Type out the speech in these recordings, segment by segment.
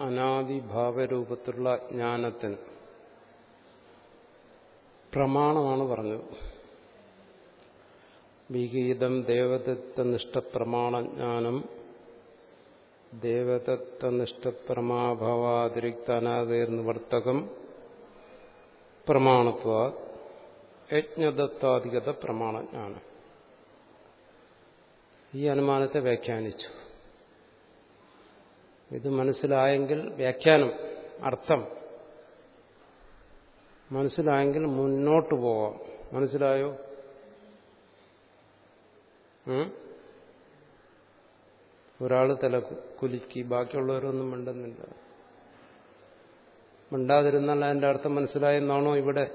അനാദിഭാവരൂപത്തിലുള്ള ജ്ഞാനത്തിന് പ്രമാണമാണ് പറഞ്ഞത്. വിഗീതം ദേവദത്തനിഷ്ഠപ്രമാണജ്ഞാനം ദേവദത്തനിഷ്ഠപ്രമാഭവാതിരിക്ത അനാദേർനിവർത്തകം പ്രമാണത്വ യജ്ഞദത്താധികത പ്രമാണജ്ഞാനം. ഈ അനുമാനത്തെ വ്യാഖ്യാനിച്ചു. ഇത് മനസ്സിലായെങ്കിൽ വ്യാഖ്യാനം അർത്ഥം. മനസ്സിലായെങ്കിൽ മുന്നോട്ട് പോവാം. മനസ്സിലായോ? ഒരാൾ തല കുലുക്കി ബാക്കിയുള്ളവരൊന്നും മിണ്ടുന്നില്ല. മിണ്ടാതിരുന്നാൽ അതിന്റെ അർത്ഥം മനസ്സിലായെന്നാണോ ഇവിടെ?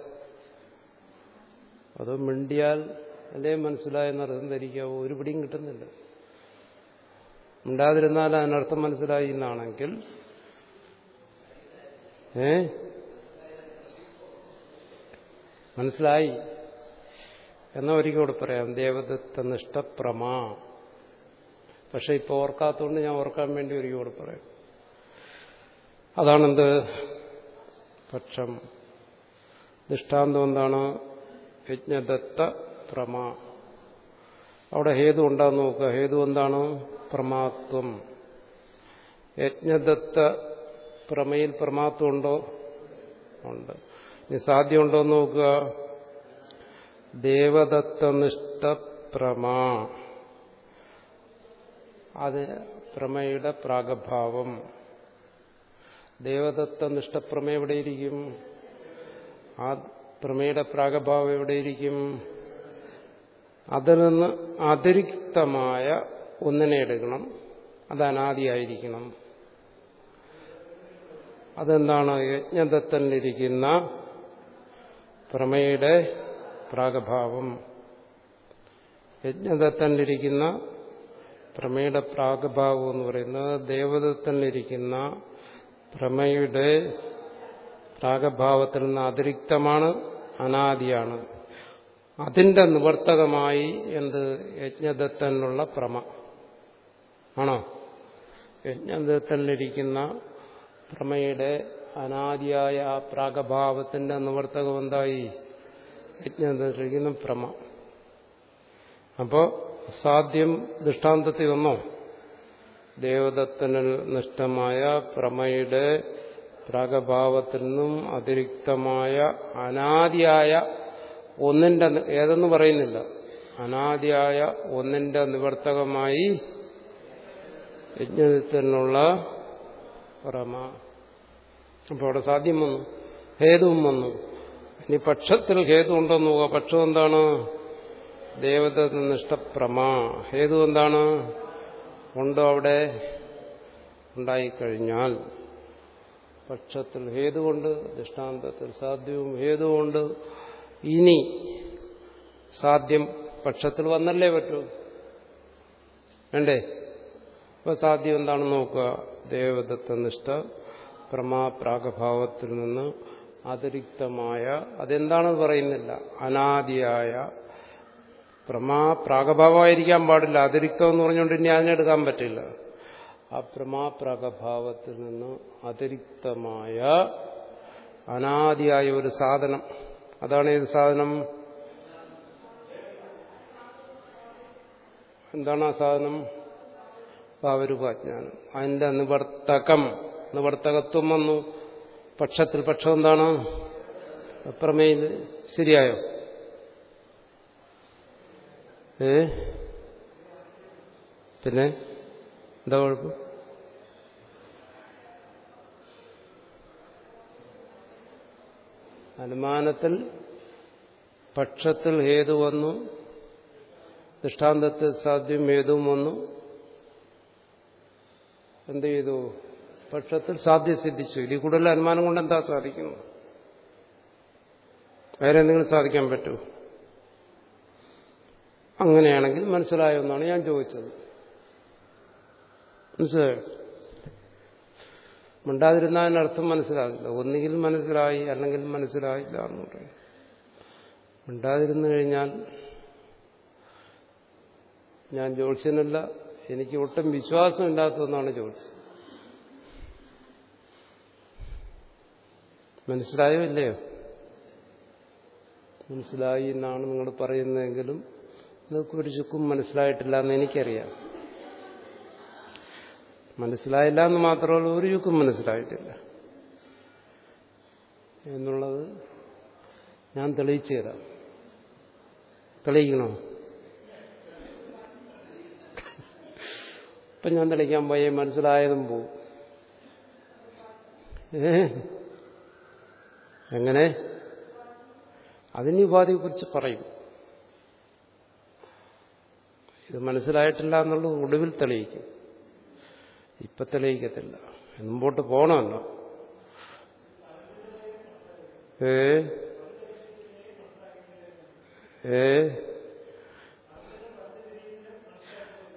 അതോ മിണ്ടിയാൽ അല്ലേ മനസ്സിലായെന്നർത്ഥം ധരിക്കാവോ? ഒരു പിടിയും കിട്ടുന്നില്ല. മിണ്ടാതിരുന്നാൽ അതിനർത്ഥം മനസ്സിലായി എന്നാണെങ്കിൽ ഏ? മനസ്സിലായി? എന്നാ ഒരിക്കലും പറയാം. ദേവദത്ത നിഷ്ഠപ്രമാ പക്ഷെ ഇപ്പൊ ഓർക്കാത്തതുകൊണ്ട് ഞാൻ ഓർക്കാൻ വേണ്ടി ഒരിക്കലും പറയാം. അതാണെന്ത് പക്ഷം? ദൃഷ്ടാന്തം എന്താണ്? യജ്ഞദത്ത പ്രമ അവിടെ ഹേതു ഉണ്ടാന്ന് നോക്കുക. ഹേതു എന്താണ്? പ്രമാത്വം. യജ്ഞദത്ത പ്രമയിൽ പ്രമാത്വം ഉണ്ടോ? ഉണ്ട്. ഇനി സാധ്യമുണ്ടോ എന്ന് നോക്കുക. ദേവദത്തനിഷ്ഠ പ്രമാ. അത് പ്രമയുടെ പ്രാഗഭാവം. ദേവദത്ത നിഷ്ഠപ്രമ എവിടെയിരിക്കും ആ പ്രമയുടെ പ്രാഗഭാവം എവിടെയിരിക്കും? അതിൽ നിന്ന് അതിരിക്തമായ ഒന്നിനെ എടുക്കണം. അത് അനാദിയായിരിക്കണം. അതെന്താണ് യജ്ഞദത്തനിലിരിക്കുന്ന പ്രമയുടെ പ്രാഗഭാവം? യജ്ഞദത്തനിലിരിക്കുന്ന പ്രമയുടെ പ്രാഗഭാവം എന്ന് പറയുന്നത് ദേവദത്തനിലിരിക്കുന്ന പ്രമയുടെ പ്രാഗഭാവത്തിൽ നിന്ന് അതിരിക്തമാണ് അനാദിയാണ്. അതിന്റെ നിവർത്തകമായി എന്ത് യജ്ഞദത്തനുള്ള പ്രമ. ആണോ? യജ്ഞദത്തനിലിരിക്കുന്ന പ്രമയുടെ അനാദിയായ ആ പ്രാഗഭാവത്തിന്റെ നിവർത്തകം എന്തായി? യജ്ഞദത്തിലിരിക്കുന്ന പ്രമ. അപ്പോ സാധ്യം ദൃഷ്ടാന്തത്തിൽ വന്നോ? ദേവദത്തനിൽ നിഷ്ഠമായ പ്രമയുടെ പ്രാഗഭാവത്തിൽ നിന്നും അതിരിക്തമായ അനാദിയായ ഒന്നിന്റെ ഏതെന്ന് പറയുന്നില്ല. അനാദിയായ ഒന്നിന്റെ നിവർത്തകമായി യജ്ഞത്തിനുള്ള പ്രമ അപ്പോൾ അവിടെ സാധ്യം വന്നു. ഹേതുവും വന്നു. ഇനി പക്ഷത്തിൽ ഹേതു ഉണ്ടോ നോക്കുക. പക്ഷം എന്താണ്? ദേവത ദേവതനിഷ്ഠപ്രമ ഹേതു എന്താണ്? ഉണ്ടോ അവിടെ? ഉണ്ടായിക്കഴിഞ്ഞാൽ. പക്ഷത്തിൽ ഹേതുകൊണ്ട് ദൃഷ്ടാന്തത്തിൽ സാധ്യവും ഹേതുകൊണ്ട് ഇനി സാധ്യം പക്ഷത്തിൽ വന്നല്ലേ പറ്റൂ? വേണ്ടേ അപ്പൊ സാധ്യം എന്താണെന്ന് നോക്കുക? ദേവദത്ത ദേവദത്തനിഷ്ഠ പ്രമാപ്രാഗഭാവത്തിൽ നിന്ന് അതിരിക്തമായ അതെന്താണെന്ന് പറയുന്നില്ല? അനാദിയായ പ്രമാപ്രാഗഭാവമായിരിക്കാൻ പാടില്ല. അതിരിക്തം എന്ന് പറഞ്ഞുകൊണ്ട് ഇനി അതിനെടുക്കാൻ പറ്റില്ല. ആ പ്രമാപ്രാഗഭാവത്തിൽ നിന്ന് അതിരിക്തമായ അനാദിയായ ഒരു സാധനം അതാണ് ഏത് സാധനം. എന്താണ് ആ സാധനം? ഭാവരൂപാജ്ഞാനം അതിന്റെ നിവർത്തകം നിവർത്തകത്വം വന്നു. പക്ഷത്തിൽ പക്ഷം എന്താണ്? പ്രമേയിൽ ശരിയായോ? ഏ? പിന്നെ? എന്താ കുഴപ്പം? അനുമാനത്തിൽ പക്ഷത്തിൽ ഹേതു വന്നു ദൃഷ്ടാന്തത്തിൽ സാധ്യം ഹേതുവും വന്നു. എന്ത് ചെയ്തു? പക്ഷത്തിൽ സാധ്യം സിദ്ധിച്ചു. ഇതിൽ കൂടുതൽ അനുമാനം കൊണ്ട് എന്താ സാധിക്കുന്നു? വേറെ എന്തെങ്കിലും സാധിക്കാൻ പറ്റുമോ അങ്ങനെയാണെങ്കിൽ മനസ്സിലായെന്നാണ് ഞാൻ ചോദിച്ചത്. മനസ്സിലായോ? മിണ്ടാതിരുന്നതിനർത്ഥം മനസ്സിലാകില്ല. ഒന്നുകിൽ മനസ്സിലായി അല്ലെങ്കിൽ മനസ്സിലായില്ല എന്ന് പറയും. മിണ്ടാതിരുന്നു കഴിഞ്ഞാൽ ഞാൻ ജ്യോത്സ്യനല്ല എനിക്ക് ഒട്ടും വിശ്വാസമില്ലാത്തതെന്നാണ് ജ്യോത്സ്യം മനസ്സിലായോ ഇല്ലയോ? മനസ്സിലായി എന്നാണ് നിങ്ങൾ പറയുന്നതെങ്കിലും നിങ്ങൾക്ക് ഒരു ചുക്കും മനസ്സിലായിട്ടില്ല എന്ന് എനിക്കറിയാം. മനസ്സിലായില്ല എന്ന് മാത്രമല്ല ഒരു യുക്കും മനസ്സിലായിട്ടില്ല. എന്നുള്ളത് ഞാൻ തെളിയിച്ചു തരാം. തെളിയിക്കണോ? ഇപ്പം ഞാൻ തെളിയിക്കാൻ പോയേ മനസ്സിലായതും പോവും. എങ്ങനെ? അതിന് ഉപാധിയെക്കുറിച്ച് പറയും. ഇത് മനസ്സിലായിട്ടില്ല എന്നുള്ളത് ഒടുവിൽ തെളിയിക്കും. ഇപ്പൊ തെളിയിക്കത്തില്ല. മുമ്പോട്ട് പോകണമല്ലോ ഏ? ഏ?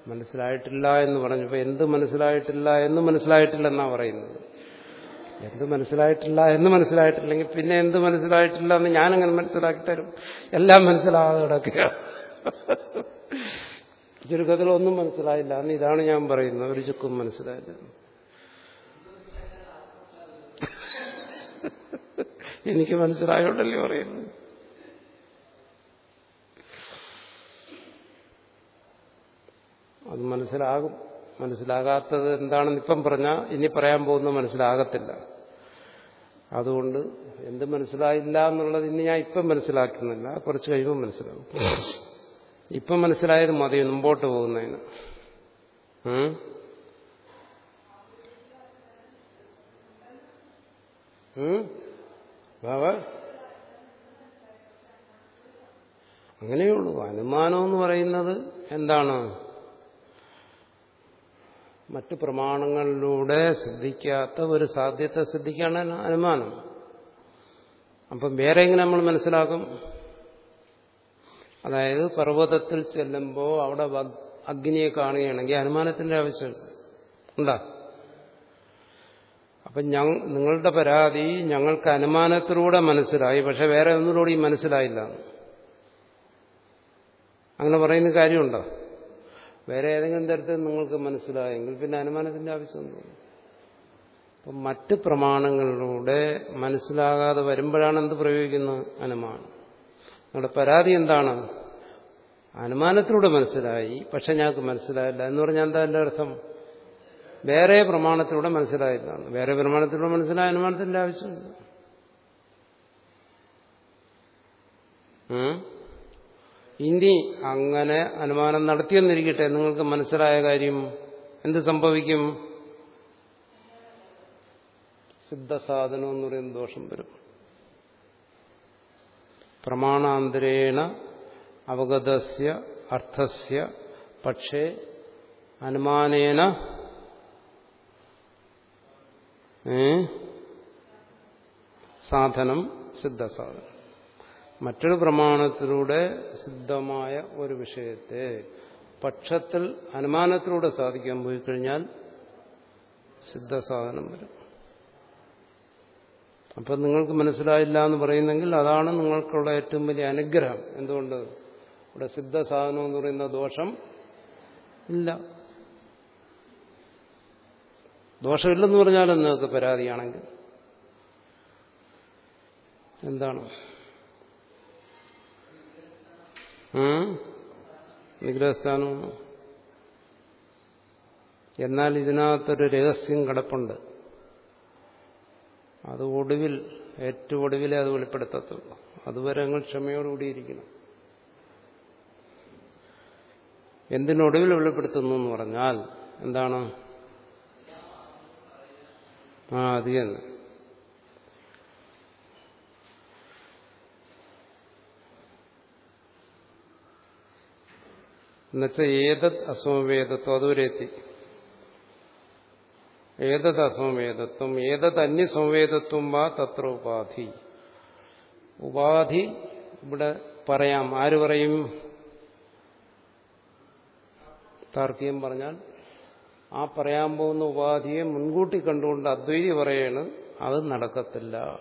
മനസ്സിലായിട്ടില്ല എന്ന് പറഞ്ഞപ്പോ എന്ത് മനസ്സിലായിട്ടില്ല എന്ന് മനസ്സിലായിട്ടില്ല എന്നാ പറയുന്നത്. എന്ത് മനസ്സിലായിട്ടില്ല എന്ന് മനസ്സിലായിട്ടില്ലെങ്കിൽ പിന്നെ എന്ത് മനസ്സിലായിട്ടില്ല എന്ന് ഞാനങ്ങനെ മനസ്സിലാക്കി തരും. എല്ലാം മനസ്സിലാകാതെ കിടക്കുക ചുരുക്കത്തിൽ ഒന്നും മനസ്സിലായില്ല. എന്ന് ഇതാണ് ഞാൻ പറയുന്നത്. ഒരു ചുക്കും മനസ്സിലായില്ല എനിക്ക് മനസ്സിലായോണ്ടല്ലേ പറയുന്നത്? അത് മനസ്സിലാകും. മനസ്സിലാകാത്തത് എന്താണെന്ന് ഇപ്പം പറഞ്ഞാൽ ഇനി പറയാൻ പോകുന്ന മനസ്സിലാകത്തില്ല. അതുകൊണ്ട് എന്ത് മനസ്സിലായില്ല എന്നുള്ളത് ഇനി ഞാൻ ഇപ്പം മനസ്സിലാക്കുന്നില്ല. കുറച്ച് കഴിയുമ്പോൾ മനസ്സിലാകും. ഇപ്പം മനസ്സിലായത് മതി മുമ്പോട്ട് പോകുന്നതിന്. അങ്ങനെയുള്ളൂ. അനുമാനം എന്ന് പറയുന്നത് എന്താണ്? മറ്റു പ്രമാണങ്ങളിലൂടെ സിദ്ധിക്കാത്ത ഒരു സാധ്യത സിദ്ധിക്കാണ് അനുമാനം. അപ്പം വേറെ എങ്ങനെ നമ്മൾ മനസ്സിലാക്കും? അതായത് പർവതത്തിൽ ചെല്ലുമ്പോൾ അവിടെ അഗ്നിയെ കാണുകയാണെങ്കിൽ അനുമാനത്തിന്റെ ആവശ്യം ഉണ്ടാ? അപ്പൊ നിങ്ങളുടെ പരാതി ഞങ്ങൾക്ക് അനുമാനത്തിലൂടെ മനസ്സിലായി. പക്ഷെ വേറെ ഒന്നിലൂടെയും മനസ്സിലായില്ല. അങ്ങനെ പറയുന്ന കാര്യമുണ്ടോ? വേറെ ഏതെങ്കിലും തരത്തിൽ നിങ്ങൾക്ക് മനസ്സിലായെങ്കിൽ പിന്നെ അനുമാനത്തിന്റെ ആവശ്യമൊന്നും അപ്പം മറ്റ് പ്രമാണങ്ങളിലൂടെ മനസ്സിലാകാതെ വരുമ്പോഴാണ് എന്ത് പ്രയോഗിക്കുന്നത്? അനുമാനം. നിങ്ങളുടെ പരാതി എന്താണ്? അനുമാനത്തിലൂടെ മനസ്സിലായി പക്ഷെ ഞങ്ങൾക്ക് മനസ്സിലായില്ല. എന്ന് പറഞ്ഞാൽ എന്താ എന്റെ അർത്ഥം? വേറെ പ്രമാണത്തിലൂടെ മനസ്സിലായില്ലാണ് വേറെ പ്രമാണത്തിലൂടെ മനസ്സിലായ അനുമാനത്തിന്റെ ആവശ്യമില്ല. ഇനി അങ്ങനെ അനുമാനം നടത്തിയെന്നിരിക്കട്ടെ. നിങ്ങൾക്ക് മനസ്സിലായ കാര്യം എന്ത് സംഭവിക്കും? സിദ്ധസാധനം എന്ന് പറയുന്ന ദോഷം വരും. പ്രമാണാന്തരേണ അവഗതസ്യ അർത്ഥസ്യ പക്ഷേ അനുമാനേന സാധനം സിദ്ധസാധനം. മറ്റൊരു പ്രമാണത്തിലൂടെ സിദ്ധമായ ഒരു വിഷയത്തെ പക്ഷത്തിൽ അനുമാനത്തിലൂടെ സാധിക്കാൻ പോയി കഴിഞ്ഞാൽ സിദ്ധസാധനം വരും. അപ്പം നിങ്ങൾക്ക് മനസ്സിലായില്ല എന്ന് പറയുന്നെങ്കിൽ അതാണ് നിങ്ങൾക്കുള്ള ഏറ്റവും വലിയ അനുഗ്രഹം. എന്തുകൊണ്ട്? ഇവിടെ സിദ്ധസാധനം എന്ന് പറയുന്ന ദോഷം ഇല്ല. ദോഷമില്ലെന്ന് പറഞ്ഞാലും നിങ്ങൾക്ക് പരാതിയാണെങ്കിൽ. എന്താണ്? നിഗ്രഹസ്ഥാനമാണ് എന്നാൽ ഇതിനകത്തൊരു രഹസ്യം കിടപ്പുണ്ട്. അത് ഒടുവിൽ ഏറ്റവും ഒടുവിലേ അത് വെളിപ്പെടുത്തത്തുള്ളൂ. അതുവരെ നിങ്ങൾ ക്ഷമയോടുകൂടിയിരിക്കണം എന്തിനൊടുവിൽ വെളിപ്പെടുത്തുന്നു എന്ന് പറഞ്ഞാൽ എന്താണ്? ആ അത് തന്നെ. എന്നുവെച്ചാൽ ഏതത് അസമവേദത്വം അതുവരെ എത്തി. ഏതത് അസംവേദത്വം ഏതത് അന്യസംവേദത്വം വാ തത്ര ഉപാധി. ഉപാധി ഇവിടെ പറയാം. ആര് പറയും? താർക്കികം പറഞ്ഞാൽ ആ പറയാൻ പോകുന്ന ഉപാധിയെ മുൻകൂട്ടി കണ്ടുകൊണ്ട് അദ്വൈതി പറയാണ് അത് നടക്കത്തില്ല.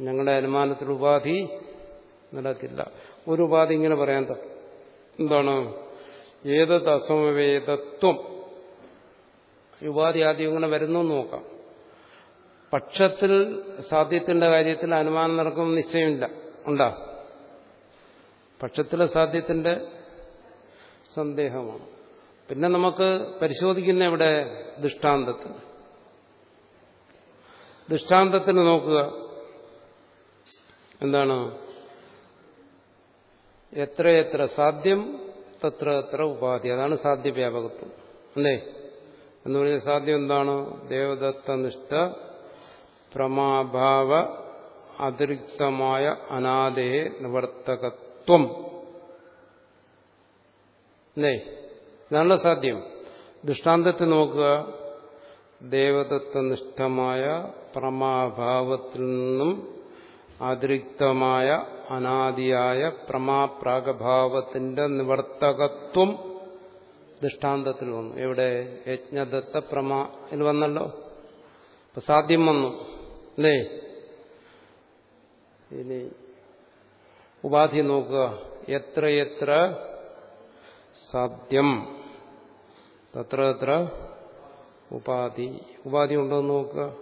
ഞങ്ങളുടെ അനുമാനത്തിൽ ഉപാധി നടക്കില്ല. ഒരു ഉപാധി ഇങ്ങനെ പറയാൻ എന്താണ്? ഏതത് അസമവേദത്വം ഉപാധി ആദ്യം ഇങ്ങനെ വരുന്നു നോക്കാം. പക്ഷത്തിൽ സാധ്യത്തിന്റെ കാര്യത്തിൽ അനുമാനം നടക്കുമെന്ന് നിശ്ചയമില്ല. ഉണ്ടോ? പക്ഷത്തിലെ സാധ്യത്തിന്റെ സന്ദേഹമാണ്. പിന്നെ നമുക്ക് പരിശോധിക്കുന്ന ഇവിടെ ദൃഷ്ടാന്തത്തിൽ. ദൃഷ്ടാന്തത്തിന് നോക്കുക. എന്താണ്? എത്രയെത്ര സാധ്യം തത്ര എത്ര ഉപാധി. അതാണ് സാധ്യവ്യാപകത്വം. അല്ലേ? എന്ന് പറഞ്ഞ സാധ്യം എന്താണ്? ദേവദത്തനിഷ്ഠ പ്രമാഭാവ അതിരിക്തമായ അനാദയെ നിവർത്തകത്വം. അല്ലേ? ഇതാണല്ലോ സാധ്യം. ദൃഷ്ടാന്തത്തെ നോക്കുക. ദേവതത്വനിഷ്ഠമായ പ്രമാഭാവത്തിൽ നിന്നും അതിരിക്തമായ അനാദിയായ പ്രമാപ്രാഗഭാവത്തിന്റെ നിവർത്തകത്വം ദൃഷ്ടാന്തത്തിൽ വന്നു. എവിടെ? യജ്ഞദത്ത പ്രമായിൽ വന്നല്ലോ. അപ്പൊ സാധ്യം വന്നു. അല്ലേ? ഇനി ഉപാധി നോക്കുക. എത്ര എത്ര സാധ്യം. തത്ര എത്ര ഉപാധി. ഉപാധി ഉണ്ടോ എന്ന് നോക്കുക.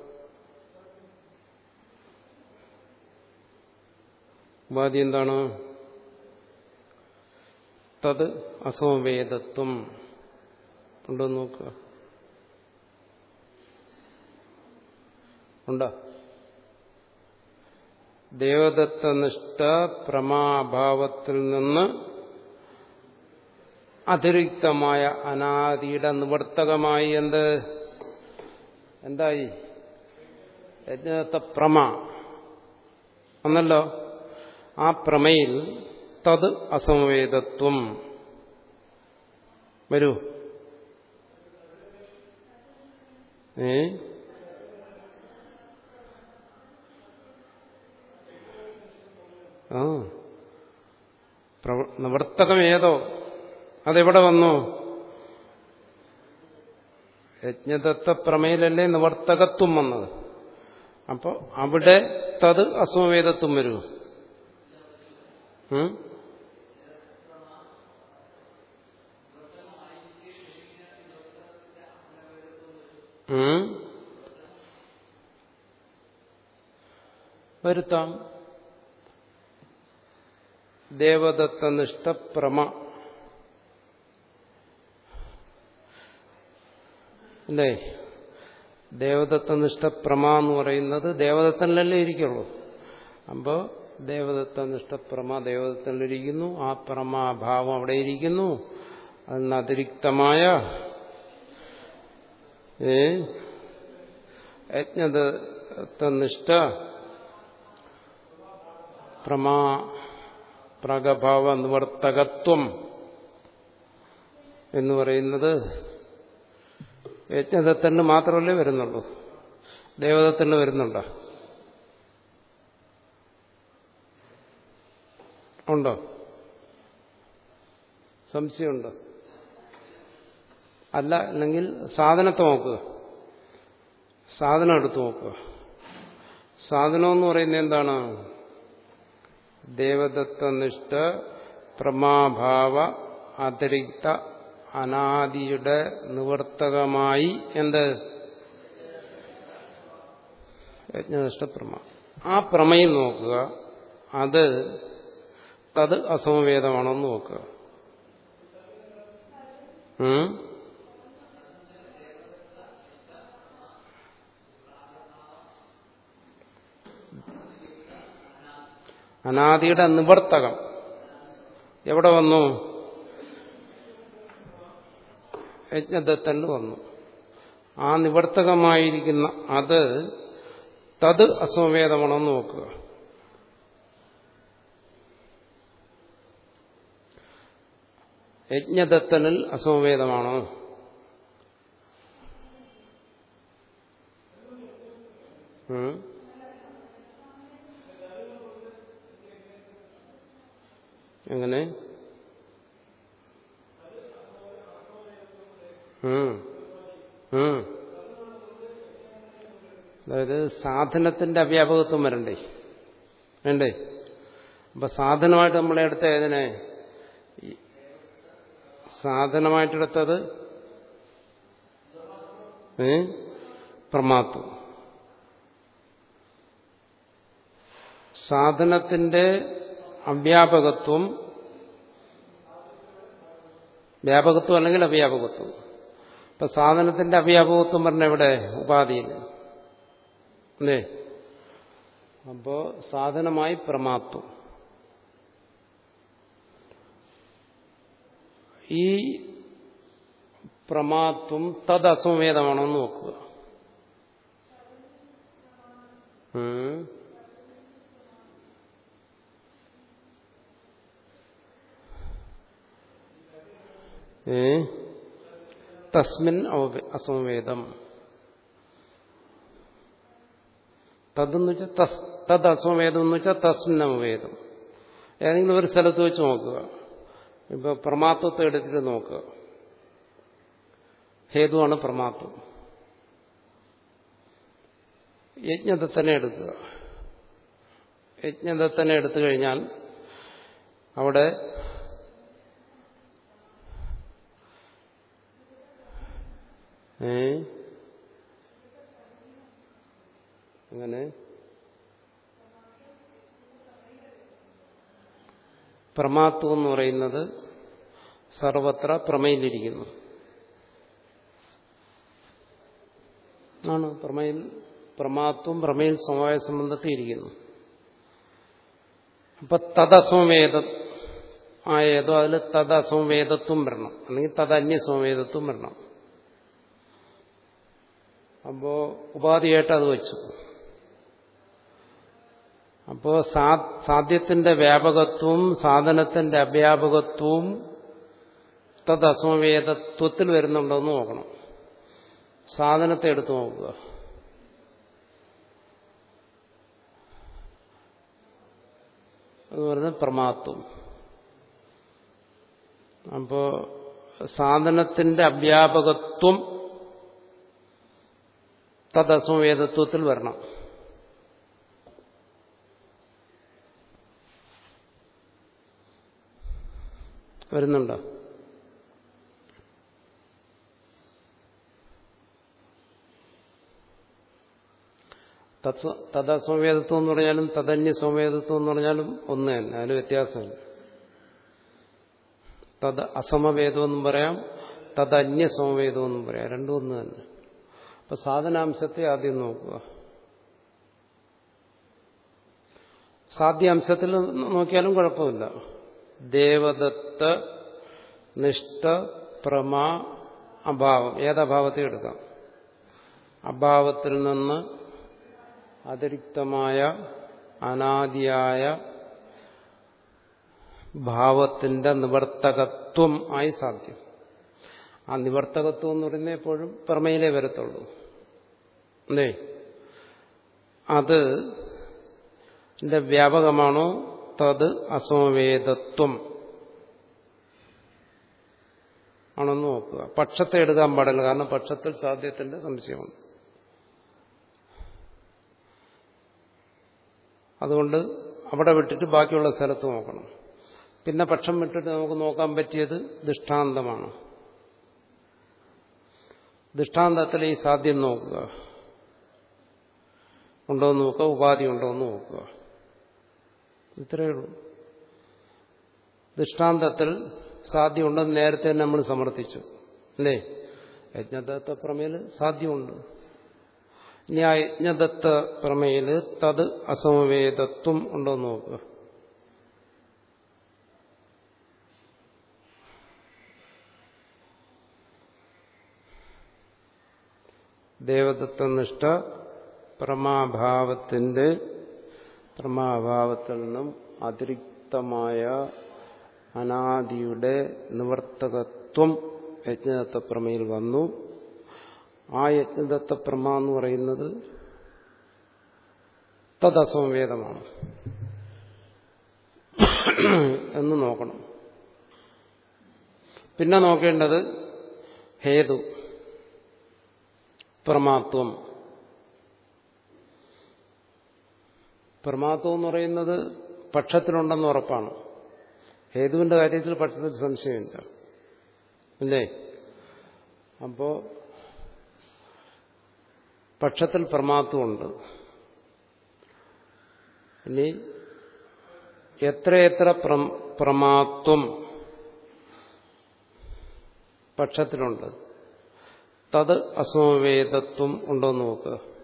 ഉപാധി എന്താണ്? തത് അസമവേദത്വം ഉണ്ടോ നോക്കുക ഉണ്ടോ? ദേവദത്തനിഷ്ഠ പ്രമാഭാവത്തിൽ നിന്ന് അതിരിക്തമായ അനാദിയുടെ നിവർത്തകമായി എന്ത്? എന്തായി? യജ്ഞത്ത പ്രമ എന്നല്ലോ ആ പ്രമയിൽ തത് അസംവേദത്വം. വരൂ. ഏ? ആ. നിവർത്തകം ഏതോ? അതെവിടെ വന്നു? യജ്ഞദത്ത പ്രമേയിലല്ലേ നിവർത്തകത്വം വന്നത്? അപ്പോൾ അവിടെ തത് അസമവേദത്വം വരൂ. വരുത്താം. ദേവദത്ത നിഷ്ഠപ്രമ അല്ലേ? ദേവദത്ത നിഷ്ഠപ്രമ എന്ന് പറയുന്നത് ദേവദത്തനിലല്ലേ ഇരിക്കുള്ളൂ. അപ്പോൾ ദേവദത്തനിഷ്ഠ പ്രമ ദേവദത്തനിലിരിക്കുന്നു. ആ പ്രമാഭാവം അവിടെ ഇരിക്കുന്നു. അതിന് അതിരിക്തമായ യജ്ഞദത്തനിഷ്ഠ പ്രമാ പ്രഗഭാവ നിവർത്തകത്വം എന്ന് പറയുന്നത് യജ്ഞദത്തന് മാത്രമല്ലേ വരുന്നുള്ളൂ. ദേവദത്തന് വരുന്നുണ്ടോ? ഉണ്ടോ? സംശയമുണ്ടോ? അല്ല അല്ലെങ്കിൽ സാധനത്തെ നോക്കുക. സാധനം എടുത്തു നോക്കുക. സാധനം എന്ന് പറയുന്നത് എന്താണ്? ദേവദത്തനിഷ്ഠ പ്രമാഭാവ അതിരിക്ത അനാദിയുടെ നിവർത്തകമായി എന്ത്? യജ്ഞനിഷ്ഠ പ്രമ. ആ പ്രമയിൽ നോക്കുക. അത് തത് അസമവേദമാണോ എന്ന് നോക്കുക. അനാദിയുടെ നിവർത്തകം. എവിടെ വന്നു? യജ്ഞദത്തന് വന്നു. ആ നിവർത്തകമായിരിക്കുന്ന അത് തത് അസമവേദമാണെന്ന് നോക്കുക. യജ്ഞദത്തനിൽ അസമവേദമാണോ എങ്ങനെ? അതായത് സാധനത്തിന്റെ അവ്യാപകത്വം വരണ്ടേ? വേണ്ടേ? അപ്പൊ സാധനമായിട്ട് നമ്മളെ എടുത്ത ഏതിനെ? സാധനമായിട്ടെടുത്തത് ഏ? പ്രമാത്വം. സാധനത്തിന്റെ അവ്യാപകത്വം വ്യാപകത്വം അല്ലെങ്കിൽ അവ്യാപകത്വം ഇപ്പൊ സാധനത്തിന്റെ അവ്യാപകത്വം പറഞ്ഞ ഇവിടെ ഉപാധിയിൽ. അല്ലേ? അപ്പോ സാധനമായി പ്രമാത്വം. ഈ പ്രമാത്വം തത് അസംവേദമാണോ എന്ന് നോക്കുക തസ്മിൻ അസംവേദം. തതെന്ന് വെച്ചാൽ തസ് തത് അസംവേദം എന്ന് വെച്ചാൽ തസ്മിൻ അവവേദം. ഏതെങ്കിലും ഒരു സ്ഥലത്ത് വെച്ച് നോക്കുക. ഇപ്പൊ പ്രമാത്വത്തെ എടുത്തിട്ട് നോക്കുക. ഹേതുവാണ് പ്രമാത്വം. യജ്ഞദത്തനെ എടുക്കുക. യജ്ഞദത്തനെ എടുത്തു കഴിഞ്ഞാൽ അവിടെ ഏ? അങ്ങനെ? പ്രമാത്വം എന്ന് പറയുന്നത് സർവത്ര പ്രമേയിലിരിക്കുന്നു. ആണ്? പ്രമേയിൽ പ്രമാത്വം പ്രമേയിൽ സമവായ സംബന്ധത്തിൽ ഇരിക്കുന്നു. അപ്പൊ തദസംവേദ ആയതോ അതിൽ തദസംവേദത്വം വരണം. അല്ലെങ്കിൽ തദന്യസംവേദത്വം വരണം. അപ്പോ ഉപാധിയായിട്ട് അത് വെച്ചു. അപ്പോ സാധ്യത്തിന്റെ വ്യാപകത്വവും സാധനത്തിന്റെ അവ്യാപകത്വവും വരുന്നുണ്ടോ എന്ന് നോക്കണം. സാധനത്തെ എടുത്തു നോക്കുക. എന്ന് പറയുന്നത് പ്രമാത്വം. അപ്പോ സാധനത്തിന്റെ അവ്യാപകത്വം തദസംവേദത്വത്തിൽ വരണം. വരുന്നുണ്ടോ? തദസംവേദത്വം എന്ന് പറഞ്ഞാലും തദന്യ സംവേദത്വം എന്ന് പറഞ്ഞാലും ഒന്ന് തന്നെ അതിന് വ്യത്യാസമില്ല. തത് അസമവേദം എന്നും പറയാം തദന്യ സംവേദം എന്നും പറയാം രണ്ടും ഒന്ന് തന്നെ. അപ്പൊ സാധനാംശത്തെ ആദ്യം നോക്കുക. സാധ്യാംശത്തിൽ നോക്കിയാലും കുഴപ്പമില്ല. ദേവദത്ത നിഷ്ഠ പ്രമാ അഭാവം. ഏതഭാവത്തെ എടുക്കാം? അഭാവത്തിൽ നിന്ന് അതിരിക്തമായ അനാദിയായ ഭാവത്തിന്റെ നിവർത്തകത്വം ആയി സാധ്യം. ആ നിവർത്തകത്വം എന്ന് പറയുന്നത് എപ്പോഴും പ്രമയിലേ വരത്തുള്ളൂ. അല്ലേ? അത് വ്യാപകമാണോ? തത് അസമവേദത്വം. ആണെന്ന് നോക്കുക. പക്ഷത്തെ എടുക്കാൻ പാടില്ല. കാരണം പക്ഷത്തിൽ സാധ്യത്തിന്റെ സംശയമാണ്. അതുകൊണ്ട് അവിടെ വിട്ടിട്ട് ബാക്കിയുള്ള സ്ഥലത്ത് നോക്കണം. പിന്നെ പക്ഷം വിട്ടിട്ട് നമുക്ക് നോക്കാൻ പറ്റിയത് ദൃഷ്ടാന്തമാണ്. ദൃഷ്ടാന്തത്തിൽ ഈ സാധ്യം നോക്കുക. ഉണ്ടോ എന്ന് നോക്കുക ഉപാധി ഉണ്ടോ എന്ന് നോക്കുക. ഇത്രയേ ഉള്ളൂ. ദൃഷ്ടാന്തത്തിൽ സാധ്യമുണ്ടെന്ന് നേരത്തെ നമ്മൾ സമർത്ഥിച്ചു. അല്ലേ? യജ്ഞദത്ത പ്രമേയിൽ സാധ്യമുണ്ട്. ഇനി ആ യജ്ഞദത്ത പ്രമേയിൽ തത് അസമവേദത്വം ഉണ്ടോ എന്ന് നോക്കുക. ദേവദത്തനിഷ്ഠ പ്രമാഭാവത്തിന്റെ പ്രമാഭാവത്തിൽ നിന്നും അതിരിക്തമായ അനാദിയുടെ നിവർത്തകത്വം യജ്ഞദത്തപ്രമയിൽ വന്നു. ആ യജ്ഞദത്തപ്രമ എന്ന് പറയുന്നത് തദസംവേദമാണ് എന്ന് നോക്കണം. പിന്നെ നോക്കേണ്ടത് ഹേതു പ്രമാത്വം. പ്രമാത്വം എന്ന് പറയുന്നത് പക്ഷത്തിലുണ്ടെന്ന് ഉറപ്പാണ്. ഹേതുവിന്റെ കാര്യത്തിൽ പക്ഷത്തിൽ സംശയമില്ല. അല്ലേ? അപ്പോ പക്ഷത്തിൽ പ്രമാത്വമുണ്ട് ഇനി എത്രയെത്ര പ്രമാത്വം പക്ഷത്തിലുണ്ട്? തത് അസമവേദത്വം ഉണ്ടോ നോക്കുക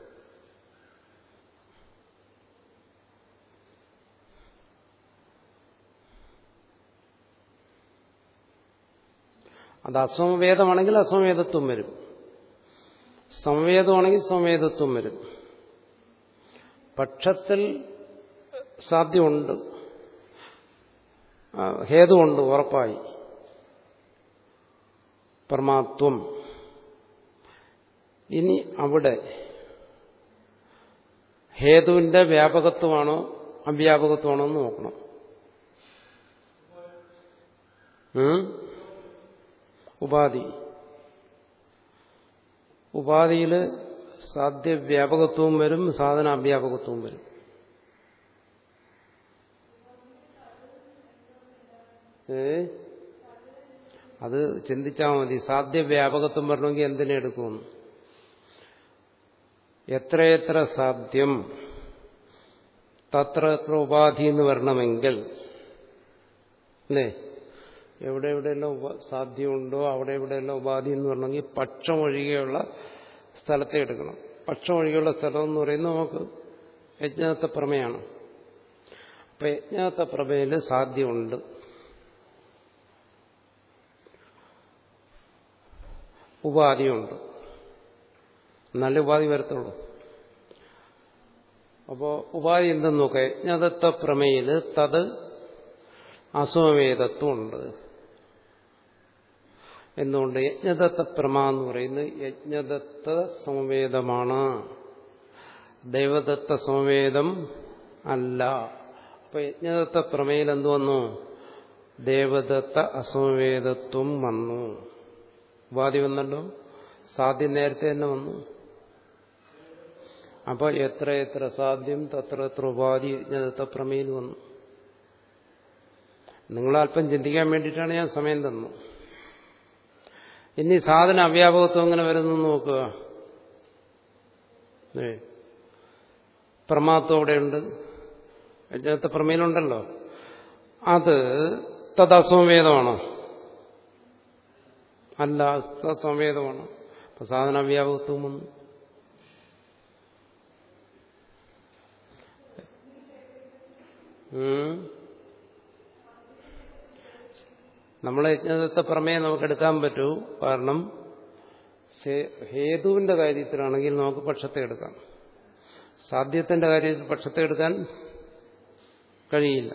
അത് അസമവേദമാണെങ്കിൽ അസമവേദത്വം വരും. സംവേദമാണെങ്കിൽ സംവേദത്വം വരും. പക്ഷത്തിൽ സാധ്യമുണ്ട്. ഹേതുണ്ട് ഉറപ്പായി. പരമാത്വം. ഇനി അവിടെ ഹേതുവിന്റെ വ്യാപകത്വമാണോ അവ്യാപകത്വമാണോ എന്ന് നോക്കണം. ഉപാധി. ഉപാധിയിൽ സാധ്യവ്യാപകത്വവും വരും സാധന അവ്യാപകത്വവും വരും. ഏ? അത് ചിന്തിച്ചാൽ മതി. സാധ്യവ്യാപകത്വം വരണമെങ്കിൽ എന്തിനെ എത്രയെത്ര സാധ്യം? തത്ര എത്ര ഉപാധി എന്ന് വരണമെങ്കിൽ അല്ലേ? എവിടെ എവിടെയെല്ലാം സാധ്യമുണ്ടോ അവിടെ എവിടെയെല്ലാം ഉപാധി എന്ന് പറഞ്ഞെങ്കിൽ പക്ഷം ഒഴികെയുള്ള സ്ഥലത്തെ എടുക്കണം. പക്ഷം ഒഴികെയുള്ള സ്ഥലം എന്ന് പറയുന്നത് നമുക്ക് യജ്ഞാത്ത പ്രമേയാണ്. അപ്പൊ യജ്ഞാത്ത പ്രമേയിൽ സാധ്യമുണ്ട് ഉപാധിയുണ്ട്. നല്ല ഉപാധി വരത്തുള്ളൂ. അപ്പോ ഉപാധി എന്തെന്ന് നോക്കുക യജ്ഞതത്വ പ്രമേയിൽ തത് അസമവേദത്വമുണ്ട്. എന്തുകൊണ്ട്? യജ്ഞദത്ത പ്രമ എന്ന് പറയുന്നത് യജ്ഞദത്ത സമവേദമാണ് ദൈവദത്ത സംവേദം അല്ല. അപ്പൊ യജ്ഞദത്ത പ്രമേയിൽ എന്തു വന്നു? ദേവദത്ത അസമവേദത്വം വന്നു. ഉപാധി വന്നല്ലോ. സാധ്യം നേരത്തെ തന്നെ വന്നു. അപ്പോൾ എത്ര എത്ര സാധ്യം തത്ര എത്ര ഉപാധി യജ്ഞദത്ത പ്രമേയിൽ വന്നു. നിങ്ങളൽപ്പം ചിന്തിക്കാൻ വേണ്ടിയിട്ടാണ് ഞാൻ സമയം തന്നു. ഇനി സാധന അവ്യാപകത്വം എങ്ങനെ വരുന്നു നോക്കുക. പ്രമാത്വം അവിടെയുണ്ട്. യജ്ഞത്തെ പ്രമേയിലുണ്ടല്ലോ അത് തദസംവേദമാണോ. അല്ല സംവേദമാണ് അപ്പൊ സാധന അവ്യാപകത്വം വന്നു. നമ്മളെ യജ്ഞത്തെ പ്രമേയം നമുക്ക് എടുക്കാൻ പറ്റൂ. കാരണം ഹേതുവിന്റെ കാര്യത്തിലാണെങ്കിൽ നമുക്ക് പക്ഷത്തെ എടുക്കാം. സാധ്യത്തിന്റെ കാര്യത്തിൽ പക്ഷത്തെ എടുക്കാൻ കഴിയില്ല.